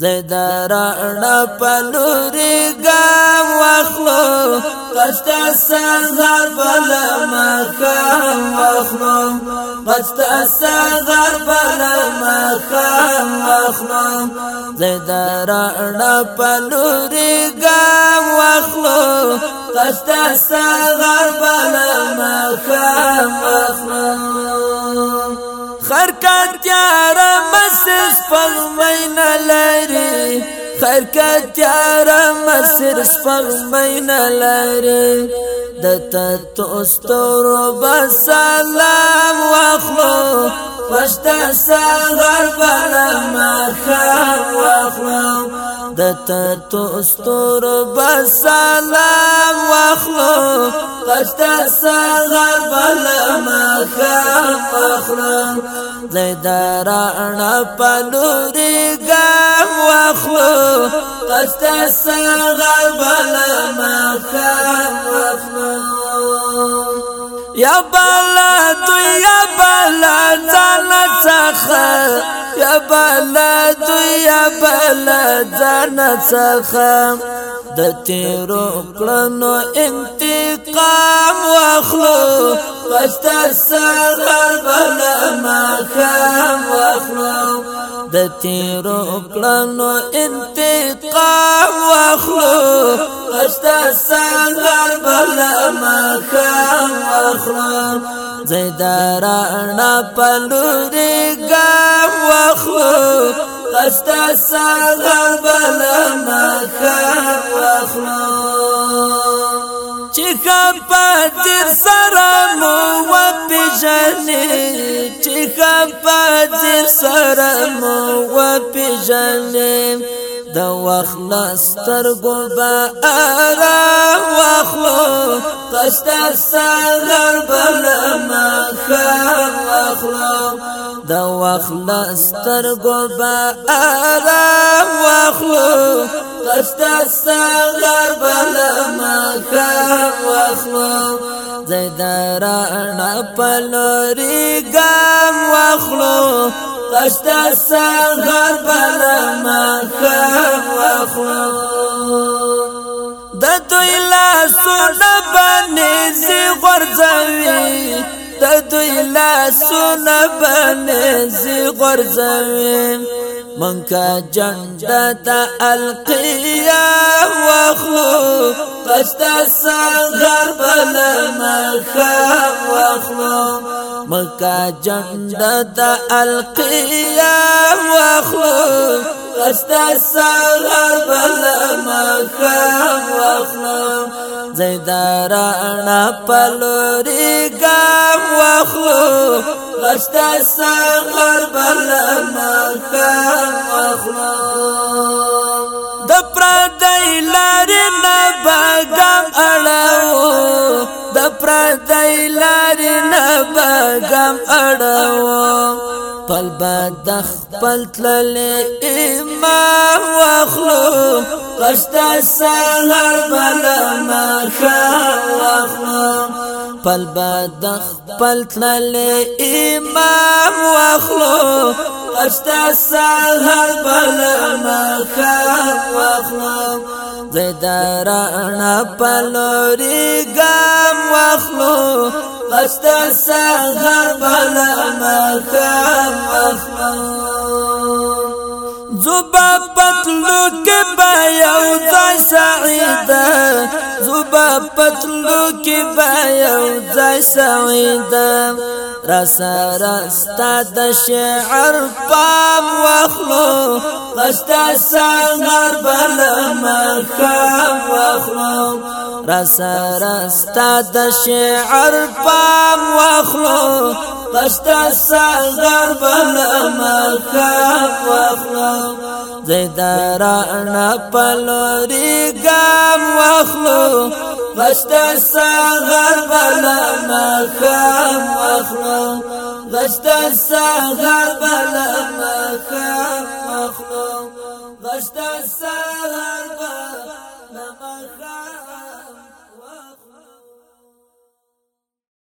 زیدارا انا پلوری گام واخلو قشتا سازار پلا مخام واخلو قشتا سازار پلا مخام واخلو زیدارا انا پلوری گام واخلو قشتا سازار پلا مخام واخلو مسیر سپغمی نلری خیر که تیارا مسیر سپغمی نلری دتا توستورو بسلام واخلو پشتا سغر بنا مخام واخلو دتا توستورو بسلام واخلو پشتا سغر بنا مخام واخلم لیدارانا پلوری گام واخلم قستا سرغا بلا مخام واخلم یا بالا تو یا بالا زانا سخا یا بالا تو یا بالا زانا سخا د تیرو کړنو انتقام واخلم ستا سحر بلا ما خام واخلو د تیرو کړنو انتقام واخلو ستا سحر بلا ما خام واخلو زیدارانا پلوري ګام واخلو ستا سحر بلا ما خام واخلو خفت سرم و پیجنی چی خفت سرم و پیجنی دا وخلا سترگو با آرا وخلو قشتا سالر بلا مخام وخلو دا وخلا سترگو با آرا وخلو قشتا سالر بلا کا واخلو زیدارا انا پلوری گام واخلو قشتا سغر بلا ما خام واخلو دا دوی لاسونا بانیزی غرزوی دا دوی لاسونا بانیزی غرزوی من کا جنگ دا القیا واخلو پستا سنگر بل مخام واخلو مکا جند دا القیام واخلو پستا سنگر بل مخام واخلو زیدارانا پلوری گام واخلو پستا سنگر بل پردای لارې نه بغم اړوم خپل بد خپل تلل امام واخلو قشتا سهر بل ما واخلو خپل بد خپل تلل امام واخلو قشتا سهر بل ما واخلو زړه درانه پلوري ګام واخلو قست سحر بل مقام واخلو زوبا پتلو کې با یو ځای سعیدا زوبا پتلو کې با یو ځای سعیدا را سره ستاد شعر پام واخلو قست سحر را سره ستاد شعر پام واخلو پښتا سنگر بل مکان واخلو رانا پلوري ريقام واخلو پښتا سنگر بل مکان واخلو پښتا سنگر بل مکان واخلو پښتا